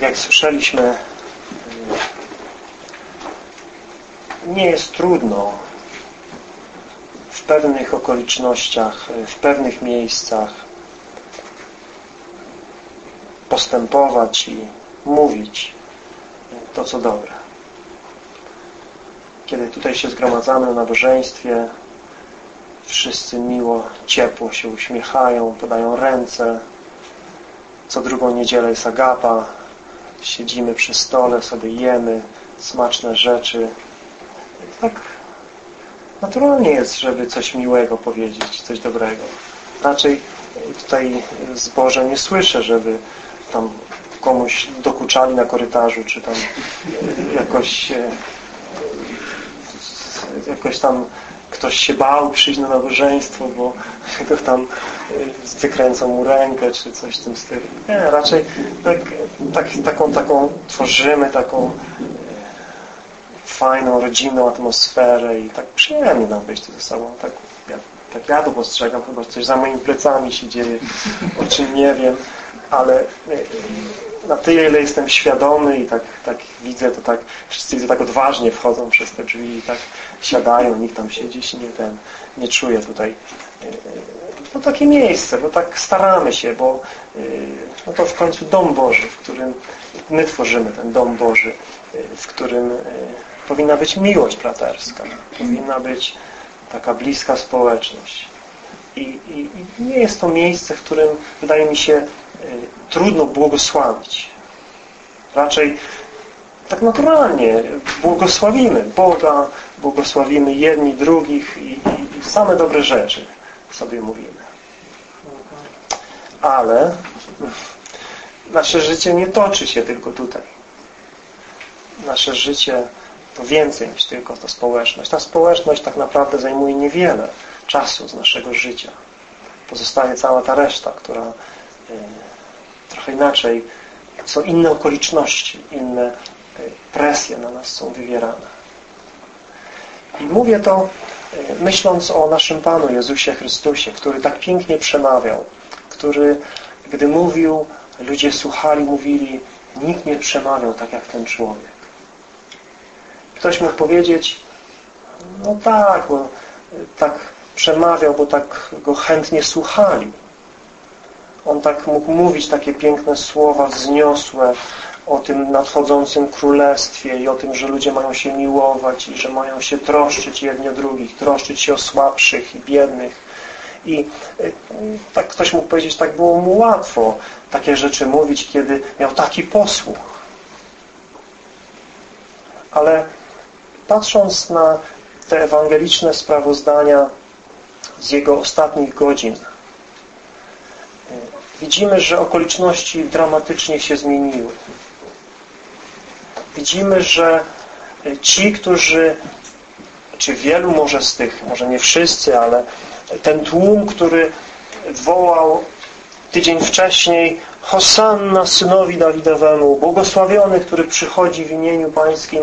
tak jak słyszeliśmy, nie jest trudno w pewnych okolicznościach, w pewnych miejscach postępować i mówić to, co dobre. Kiedy tutaj się zgromadzamy na nabożeństwie, wszyscy miło, ciepło się uśmiechają, podają ręce. Co drugą niedzielę jest agapa, siedzimy przy stole, sobie jemy smaczne rzeczy. Tak naturalnie jest, żeby coś miłego powiedzieć, coś dobrego. Raczej tutaj zboże nie słyszę, żeby tam komuś dokuczali na korytarzu, czy tam jakoś jakoś tam ktoś się bał przyjść na nabożeństwo, bo go tam wykręcą mu rękę, czy coś w tym stylu. Nie, raczej tak, tak, taką, taką tworzymy taką fajną, rodzinną atmosferę i tak przyjemnie nam być ze sobą. Tak, ja, tak ja to postrzegam, chyba coś za moimi plecami się dzieje, o czym nie wiem, ale na tyle, ile jestem świadomy i tak, tak widzę, to tak wszyscy widzę, tak odważnie wchodzą przez te drzwi i tak siadają, nikt tam się nie, ten, nie czuje tutaj. No takie miejsce, bo tak staramy się, bo no to w końcu dom Boży, w którym my tworzymy ten dom Boży, w którym powinna być miłość braterska, powinna być taka bliska społeczność. I, i, I, nie jest to miejsce, w którym wydaje mi się trudno błogosławić. Raczej tak naturalnie błogosławimy Boga, błogosławimy jedni drugich i, i, i same dobre rzeczy sobie mówimy. Ale nasze życie nie toczy się tylko tutaj. Nasze życie to więcej niż tylko ta społeczność. Ta społeczność tak naprawdę zajmuje niewiele czasu z naszego życia. Pozostaje cała ta reszta, która trochę inaczej, są inne okoliczności, inne e, presje na nas są wywierane. I mówię to e, myśląc o naszym Panu Jezusie Chrystusie, który tak pięknie przemawiał, który gdy mówił, ludzie słuchali, mówili, nikt nie przemawiał tak jak ten człowiek. Ktoś mógł powiedzieć, no tak, bo tak przemawiał, bo tak go chętnie słuchali. On tak mógł mówić takie piękne słowa wzniosłe o tym nadchodzącym królestwie i o tym, że ludzie mają się miłować i że mają się troszczyć jedni drugich, troszczyć się o słabszych i biednych. I y, tak ktoś mógł powiedzieć, tak było mu łatwo takie rzeczy mówić, kiedy miał taki posłuch. Ale patrząc na te ewangeliczne sprawozdania z jego ostatnich godzin, widzimy, że okoliczności dramatycznie się zmieniły. Widzimy, że ci, którzy, czy wielu może z tych, może nie wszyscy, ale ten tłum, który wołał tydzień wcześniej Hosanna synowi Dawidowemu, błogosławiony, który przychodzi w imieniu pańskim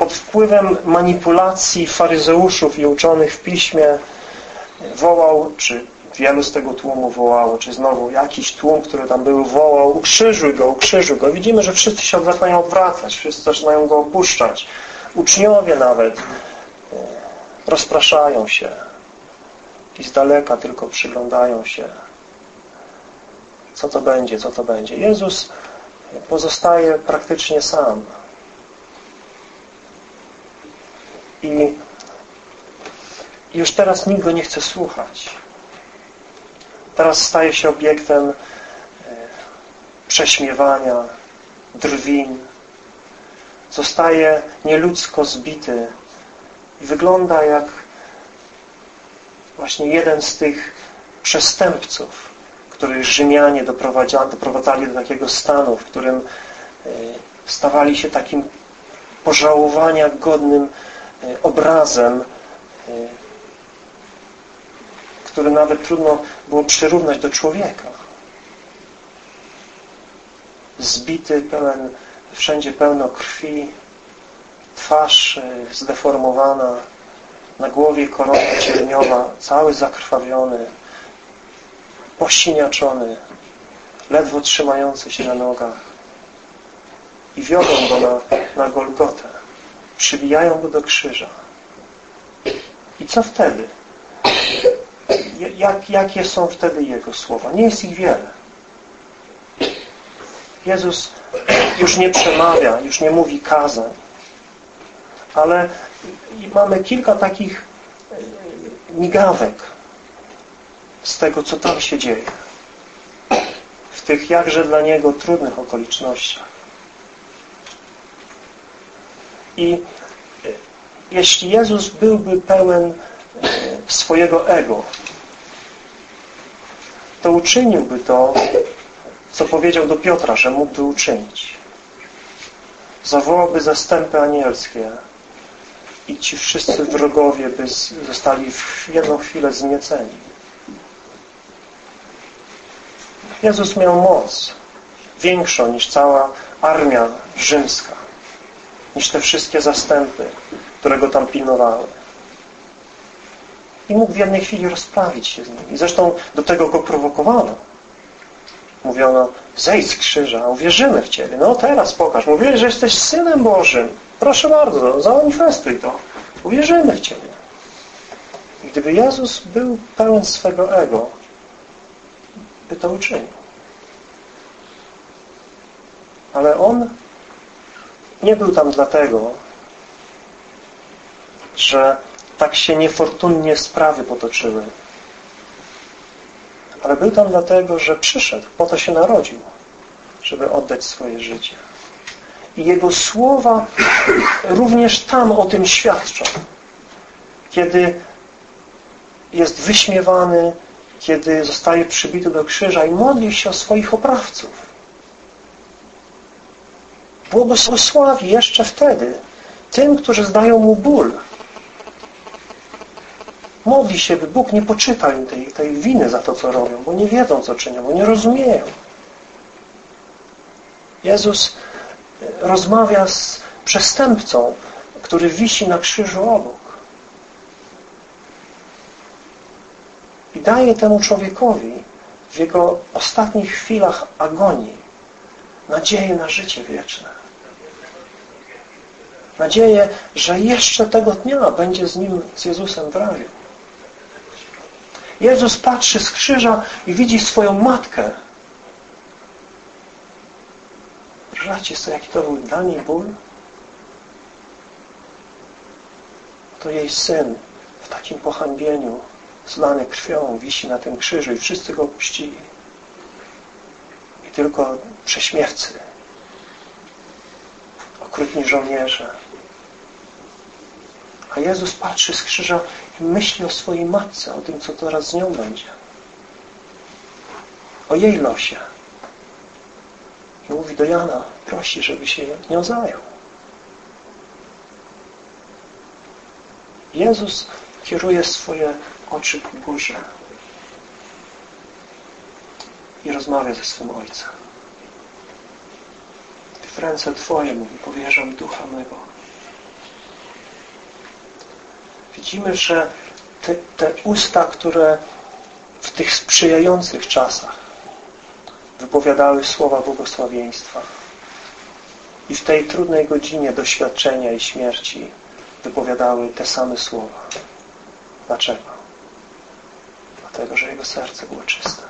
pod wpływem manipulacji faryzeuszów i uczonych w piśmie wołał, czy wielu z tego tłumu wołało, czy znowu jakiś tłum, który tam był, wołał, ukrzyżuj go, ukrzyżuj go. Widzimy, że wszyscy się zaczynają odwracać, wszyscy zaczynają go opuszczać. Uczniowie nawet e, rozpraszają się i z daleka tylko przyglądają się. Co to będzie, co to będzie. Jezus pozostaje praktycznie sam. I już teraz nikt go nie chce słuchać teraz staje się obiektem e, prześmiewania, drwin. Zostaje nieludzko zbity i wygląda jak właśnie jeden z tych przestępców, których Rzymianie doprowadzali do takiego stanu, w którym e, stawali się takim pożałowania godnym obrazem który nawet trudno było przyrównać do człowieka. Zbity, pełen, wszędzie pełno krwi, twarz e, zdeformowana, na głowie korona cierniowa, cały zakrwawiony, posiniaczony, ledwo trzymający się na nogach. i wiodą go na, na Golgotę. Przybijają go do krzyża. I co wtedy? Jak, jakie są wtedy Jego słowa? Nie jest ich wiele. Jezus już nie przemawia, już nie mówi kazań. Ale mamy kilka takich e, migawek z tego, co tam się dzieje. W tych jakże dla Niego trudnych okolicznościach. I e, jeśli Jezus byłby pełen e, swojego ego, to uczyniłby to, co powiedział do Piotra, że mógłby uczynić. Zawołałby zastępy anielskie i ci wszyscy wrogowie by zostali w jedną chwilę zmieceni. Jezus miał moc większą niż cała armia rzymska, niż te wszystkie zastępy, które go tam pilnowały. I mógł w jednej chwili rozprawić się z nimi. Zresztą do tego go prowokowano. Mówiono, zejdź z krzyża, uwierzymy w Ciebie. No teraz pokaż. Mówili, że jesteś Synem Bożym. Proszę bardzo, zamanifestuj to. Uwierzymy w Ciebie. I gdyby Jezus był pełen swego ego, by to uczynił. Ale On nie był tam dlatego, że tak się niefortunnie sprawy potoczyły. Ale był tam dlatego, że przyszedł, po to się narodził, żeby oddać swoje życie. I Jego słowa również tam o tym świadczą. Kiedy jest wyśmiewany, kiedy zostaje przybity do krzyża i modli się o swoich oprawców. Błogosławi jeszcze wtedy tym, którzy zdają mu ból, Modli się, by Bóg nie poczytał im tej, tej winy za to, co robią, bo nie wiedzą, co czynią, bo nie rozumieją. Jezus e, rozmawia z przestępcą, który wisi na krzyżu obok. I daje temu człowiekowi w jego ostatnich chwilach agonii nadzieję na życie wieczne. Nadzieję, że jeszcze tego dnia będzie z nim, z Jezusem w raju. Jezus patrzy z krzyża i widzi swoją matkę. Wyobraźcie sobie, jaki to był dla niej ból? To jej syn w takim pohańbieniu, zlany krwią, wisi na tym krzyżu i wszyscy go opuścili. I tylko prześmiewcy, okrutni żołnierze. A Jezus patrzy z krzyża myśli o swojej matce, o tym, co teraz z nią będzie. O jej losie. I mówi do Jana, prosi, żeby się nią zajął. Jezus kieruje swoje oczy ku górze i rozmawia ze swym Ojcem. W ręce Twoje, mówi, powierzam ducha mego widzimy, że te, te usta, które w tych sprzyjających czasach wypowiadały słowa błogosławieństwa i w tej trudnej godzinie doświadczenia i śmierci wypowiadały te same słowa. Dlaczego? Dlatego, że jego serce było czyste.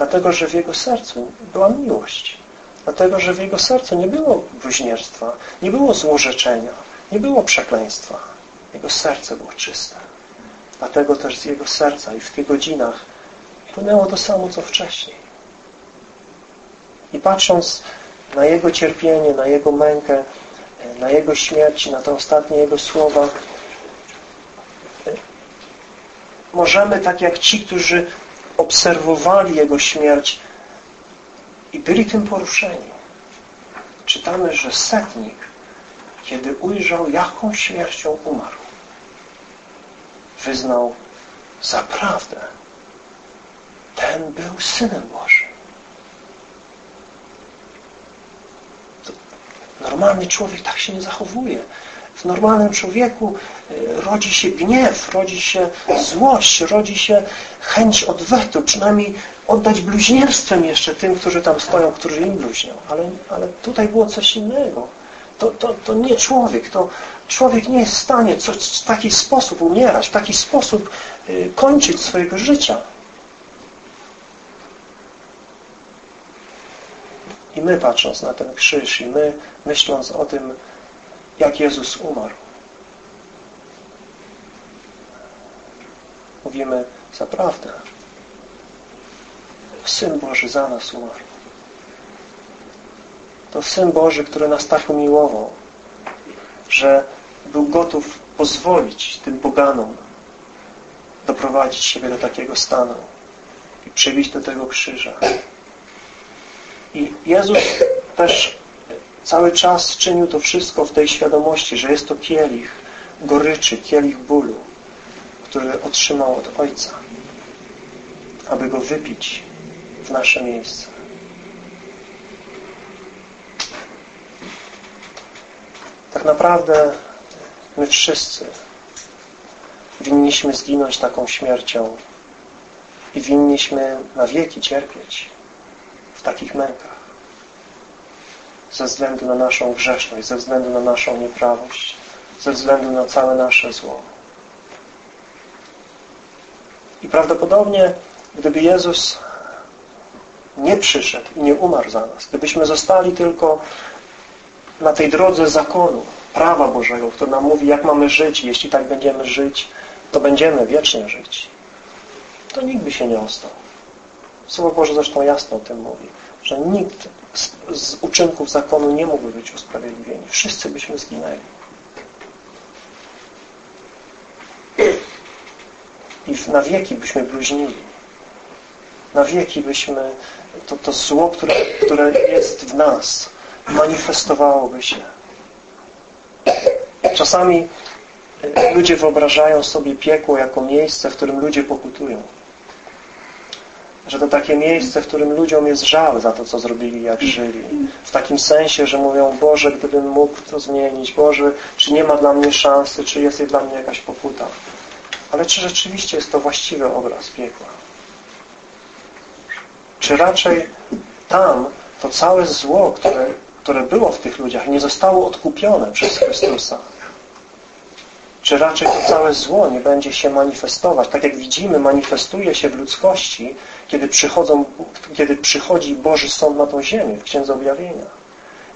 Dlatego, że w jego sercu była miłość. Dlatego, że w jego sercu nie było bluźnierstwa, nie było złorzeczenia, nie było przekleństwa. Jego serce było czyste. Dlatego też z jego serca i w tych godzinach płynęło to samo, co wcześniej. I patrząc na Jego cierpienie, na Jego mękę, na Jego śmierć, na te ostatnie Jego słowa, możemy, tak jak ci, którzy obserwowali Jego śmierć i byli tym poruszeni, czytamy, że setnik, kiedy ujrzał, jaką śmiercią umarł, wyznał zaprawdę ten był Synem Bożym. Normalny człowiek tak się nie zachowuje. W normalnym człowieku y, rodzi się gniew, rodzi się złość, rodzi się chęć odwetu, przynajmniej oddać bluźnierstwem jeszcze tym, którzy tam stoją, którzy im bluźnią. Ale, ale tutaj było coś innego. To, to, to nie człowiek. To człowiek nie jest w stanie coś, w taki sposób umierać, w taki sposób y, kończyć swojego życia. I my patrząc na ten krzyż i my myśląc o tym, jak Jezus umarł, mówimy zaprawdę. Syn Boży za nas umarł. To Syn Boży, który nas tak umiłował, że był gotów pozwolić tym poganom doprowadzić siebie do takiego stanu i przywieźć do tego krzyża. I Jezus też cały czas czynił to wszystko w tej świadomości, że jest to kielich goryczy, kielich bólu, który otrzymał od Ojca, aby go wypić w nasze miejsce. Tak naprawdę my wszyscy winniśmy zginąć taką śmiercią i winniśmy na wieki cierpieć w takich mękach ze względu na naszą grzeszność, ze względu na naszą nieprawość, ze względu na całe nasze zło. I prawdopodobnie, gdyby Jezus nie przyszedł i nie umarł za nas, gdybyśmy zostali tylko na tej drodze zakonu, prawa Bożego, który nam mówi, jak mamy żyć, jeśli tak będziemy żyć, to będziemy wiecznie żyć, to nikt by się nie ostał. Słowo Boże zresztą jasno o tym mówi, że nikt z, z uczynków zakonu nie mógłby być usprawiedliwieni. Wszyscy byśmy zginęli. I na wieki byśmy bluźnili. Na wieki byśmy to, to zło, które, które jest w nas, manifestowałoby się. Czasami ludzie wyobrażają sobie piekło jako miejsce, w którym ludzie pokutują że to takie miejsce, w którym ludziom jest żal za to, co zrobili, jak żyli. W takim sensie, że mówią, Boże, gdybym mógł to zmienić, Boże, czy nie ma dla mnie szansy, czy jest dla mnie jakaś pokuta. Ale czy rzeczywiście jest to właściwy obraz piekła? Czy raczej tam to całe zło, które, które było w tych ludziach, nie zostało odkupione przez Chrystusa? Czy raczej to całe zło nie będzie się manifestować. Tak jak widzimy, manifestuje się w ludzkości, kiedy, przychodzą, kiedy przychodzi Boży Sąd na tą ziemię w Księdze Objawienia.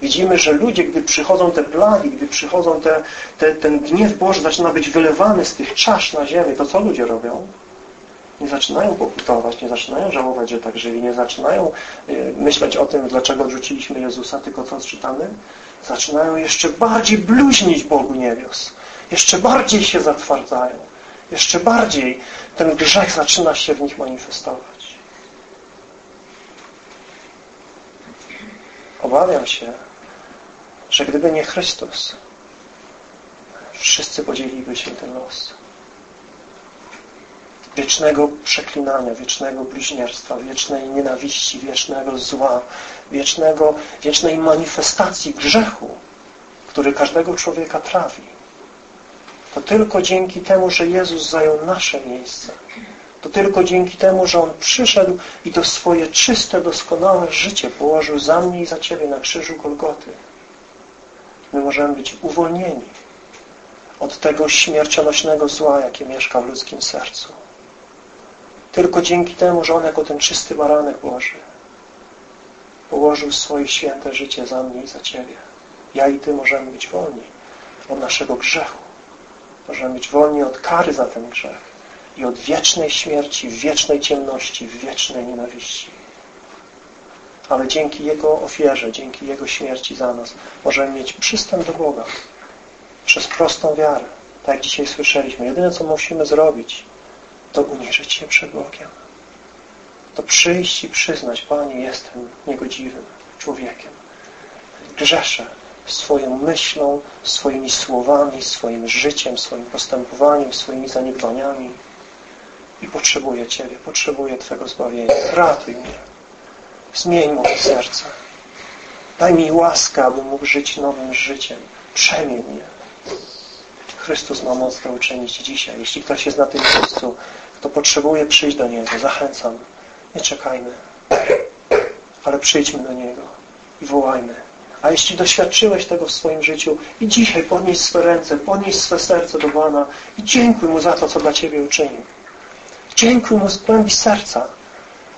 Widzimy, że ludzie, gdy przychodzą te plagi, gdy przychodzą te, te, ten gniew Boży zaczyna być wylewany z tych czasz na ziemię, to co ludzie robią? Nie zaczynają pokutować, nie zaczynają żałować, że tak żyli, nie zaczynają y, myśleć o tym, dlaczego odrzuciliśmy Jezusa, tylko co czytamy? Zaczynają jeszcze bardziej bluźnić Bogu niebios jeszcze bardziej się zatwardzają. Jeszcze bardziej ten grzech zaczyna się w nich manifestować. Obawiam się, że gdyby nie Chrystus, wszyscy podzieliliby się ten los. Wiecznego przeklinania, wiecznego bliźnierstwa, wiecznej nienawiści, wiecznego zła, wiecznego, wiecznej manifestacji grzechu, który każdego człowieka trawi to tylko dzięki temu, że Jezus zajął nasze miejsce. To tylko dzięki temu, że On przyszedł i to swoje czyste, doskonałe życie położył za mnie i za Ciebie na krzyżu Golgoty. My możemy być uwolnieni od tego śmiercionośnego zła, jakie mieszka w ludzkim sercu. Tylko dzięki temu, że On jako ten czysty baranek Boży położył swoje święte życie za mnie i za Ciebie. Ja i Ty możemy być wolni od naszego grzechu. Możemy być wolni od kary za ten grzech i od wiecznej śmierci, wiecznej ciemności, wiecznej nienawiści. Ale dzięki Jego ofierze, dzięki Jego śmierci za nas możemy mieć przystęp do Boga przez prostą wiarę. Tak jak dzisiaj słyszeliśmy. Jedyne, co musimy zrobić, to uniżyć się przed Bogiem. To przyjść i przyznać, Panie, jestem niegodziwym człowiekiem. Grzeszę swoją myślą, swoimi słowami, swoim życiem, swoim postępowaniem, swoimi zaniedbaniami. I potrzebuję Ciebie, potrzebuję Twego zbawienia. Ratuj mnie. Zmień moje serce. Daj mi łaskę, abym mógł żyć nowym życiem. Przemień mnie. Chrystus ma moc to uczynić dzisiaj. Jeśli ktoś jest na tym miejscu, kto potrzebuje przyjść do Niego, zachęcam. Nie czekajmy, ale przyjdźmy do Niego i wołajmy. A jeśli doświadczyłeś tego w swoim życiu i dzisiaj podnieś swe ręce, podnieś swe serce do Pana i dziękuj Mu za to, co dla Ciebie uczynił. Dziękuj Mu z głębi serca,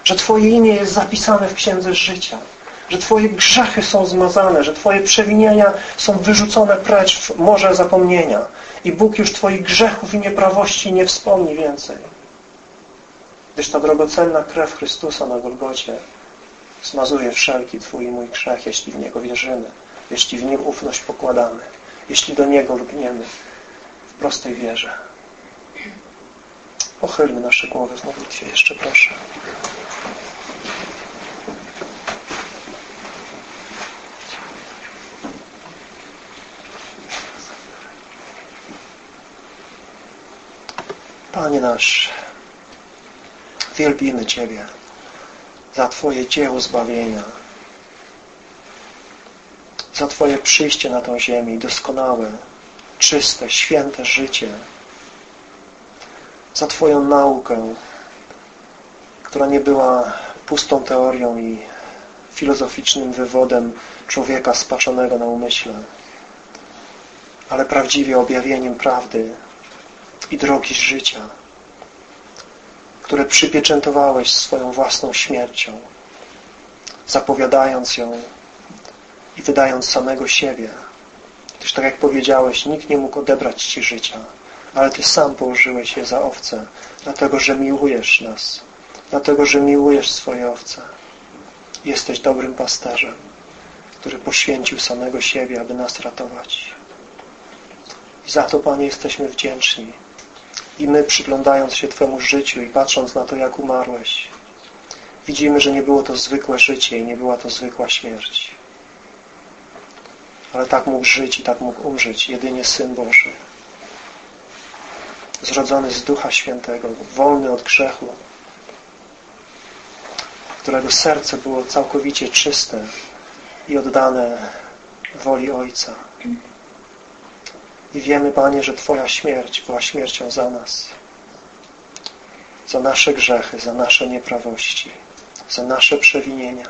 że Twoje imię jest zapisane w Księdze Życia, że Twoje grzechy są zmazane, że Twoje przewinienia są wyrzucone precz w morze zapomnienia i Bóg już Twoich grzechów i nieprawości nie wspomni więcej. Gdyż ta drogocenna krew Chrystusa na Golgocie smazuje wszelki Twój i mój grzech, jeśli w Niego wierzymy, jeśli w Nim ufność pokładamy, jeśli do Niego lubniemy w prostej wierze. Pochylmy nasze głowy w modlitwie jeszcze, proszę. Panie nasz, wielbimy Ciebie za Twoje dzieło zbawienia, za Twoje przyjście na tą ziemię, doskonałe, czyste, święte życie, za Twoją naukę, która nie była pustą teorią i filozoficznym wywodem człowieka spaczonego na umyśle, ale prawdziwie objawieniem prawdy i drogi życia, które przypieczętowałeś swoją własną śmiercią, zapowiadając ją i wydając samego siebie. Gdyż tak jak powiedziałeś, nikt nie mógł odebrać Ci życia, ale Ty sam położyłeś je za owce, dlatego, że miłujesz nas, dlatego, że miłujesz swoje owce. Jesteś dobrym pasterzem, który poświęcił samego siebie, aby nas ratować. I za to, Panie, jesteśmy wdzięczni. I my, przyglądając się Twemu życiu i patrząc na to, jak umarłeś, widzimy, że nie było to zwykłe życie i nie była to zwykła śmierć. Ale tak mógł żyć i tak mógł umrzeć jedynie Syn Boży. Zrodzony z Ducha Świętego, wolny od grzechu, którego serce było całkowicie czyste i oddane woli Ojca. I wiemy, Panie, że Twoja śmierć była śmiercią za nas. Za nasze grzechy, za nasze nieprawości, za nasze przewinienia,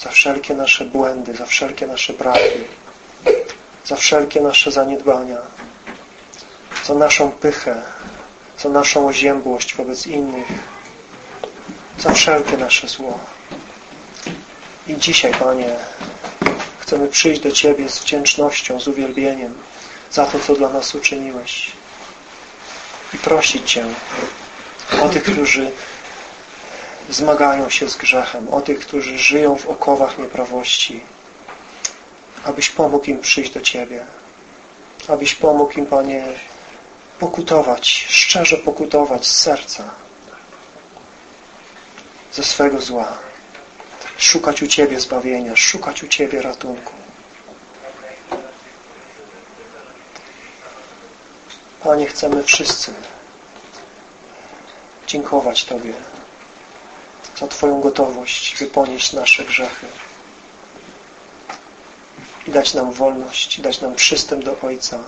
za wszelkie nasze błędy, za wszelkie nasze braki, za wszelkie nasze zaniedbania, za naszą pychę, za naszą oziębłość wobec innych, za wszelkie nasze zło. I dzisiaj, Panie, Chcemy przyjść do Ciebie z wdzięcznością, z uwielbieniem za to, co dla nas uczyniłeś. I prosić Cię o tych, którzy zmagają się z grzechem, o tych, którzy żyją w okowach nieprawości, abyś pomógł im przyjść do Ciebie, abyś pomógł im, Panie, pokutować, szczerze pokutować z serca ze swego zła szukać u Ciebie zbawienia, szukać u Ciebie ratunku. Panie, chcemy wszyscy dziękować Tobie za Twoją gotowość, by ponieść nasze grzechy i dać nam wolność, dać nam przystęp do Ojca,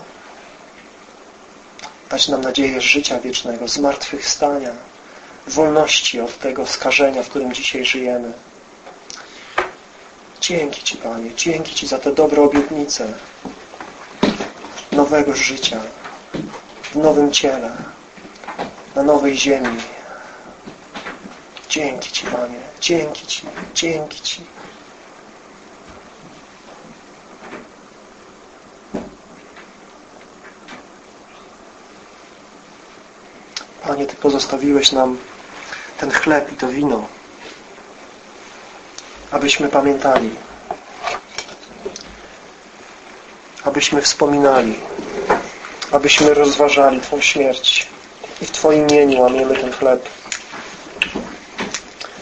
dać nam nadzieję życia wiecznego, zmartwychwstania, wolności od tego skażenia, w którym dzisiaj żyjemy. Dzięki Ci, Panie, dzięki Ci za te dobre obietnice nowego życia w nowym ciele, na nowej ziemi. Dzięki Ci, Panie, dzięki Ci, dzięki Ci. Panie, Ty pozostawiłeś nam ten chleb i to wino abyśmy pamiętali, abyśmy wspominali, abyśmy rozważali Twą śmierć i w Twoim imieniu łamiemy ten chleb,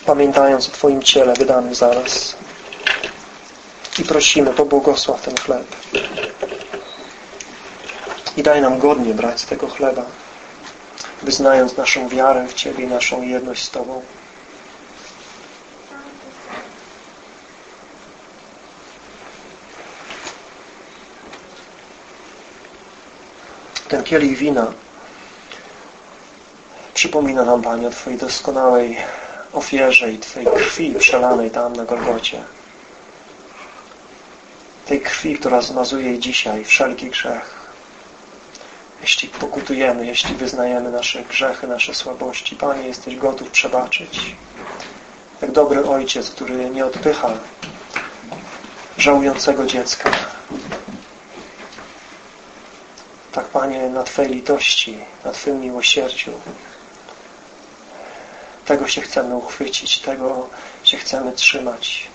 pamiętając o Twoim ciele wydanym za nas. I prosimy, pobłogosław ten chleb. I daj nam godnie brać z tego chleba, wyznając naszą wiarę w Ciebie i naszą jedność z Tobą. Ten kielich wina przypomina nam, Panie, o Twojej doskonałej ofierze i Twojej krwi przelanej tam na Golgocie. Tej krwi, która zmazuje dzisiaj wszelki grzech. Jeśli pokutujemy, jeśli wyznajemy nasze grzechy, nasze słabości, Panie, jesteś gotów przebaczyć. Jak dobry ojciec, który nie odpycha żałującego dziecka. Tak, Panie, na Twojej litości, na Twoim miłosierdziu tego się chcemy uchwycić, tego się chcemy trzymać.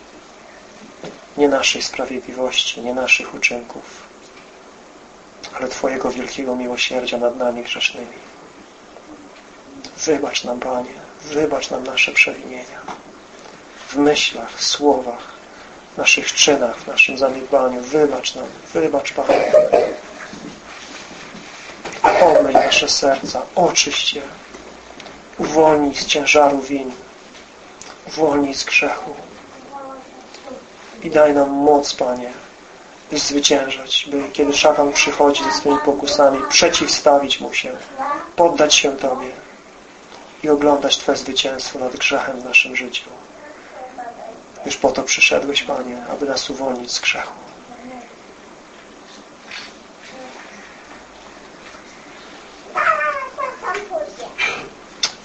Nie naszej sprawiedliwości, nie naszych uczynków, ale Twojego wielkiego miłosierdzia nad nami grzesznymi. Wybacz nam, Panie, wybacz nam nasze przewinienia w myślach, słowach, naszych czynach, w naszym zaniedbaniu. Wybacz nam, wybacz Panie. Nasze serca, oczyść je z ciężaru win, uwolnij z grzechu i daj nam moc, Panie, by zwyciężać, by kiedy szatan przychodzi ze swoimi pokusami, przeciwstawić mu się, poddać się Tobie i oglądać Twoje zwycięstwo nad grzechem w naszym życiu. Już po to przyszedłeś, Panie, aby nas uwolnić z grzechu.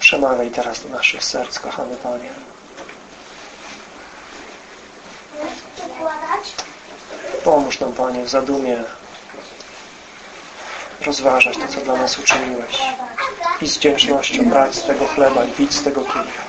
Przemawiaj teraz do naszych serc, kochany Panie. Pomóż nam, Panie, w zadumie rozważać to, co dla nas uczyniłeś i z wdzięcznością brać z tego chleba i pić z tego kielicha.